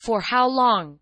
For how long?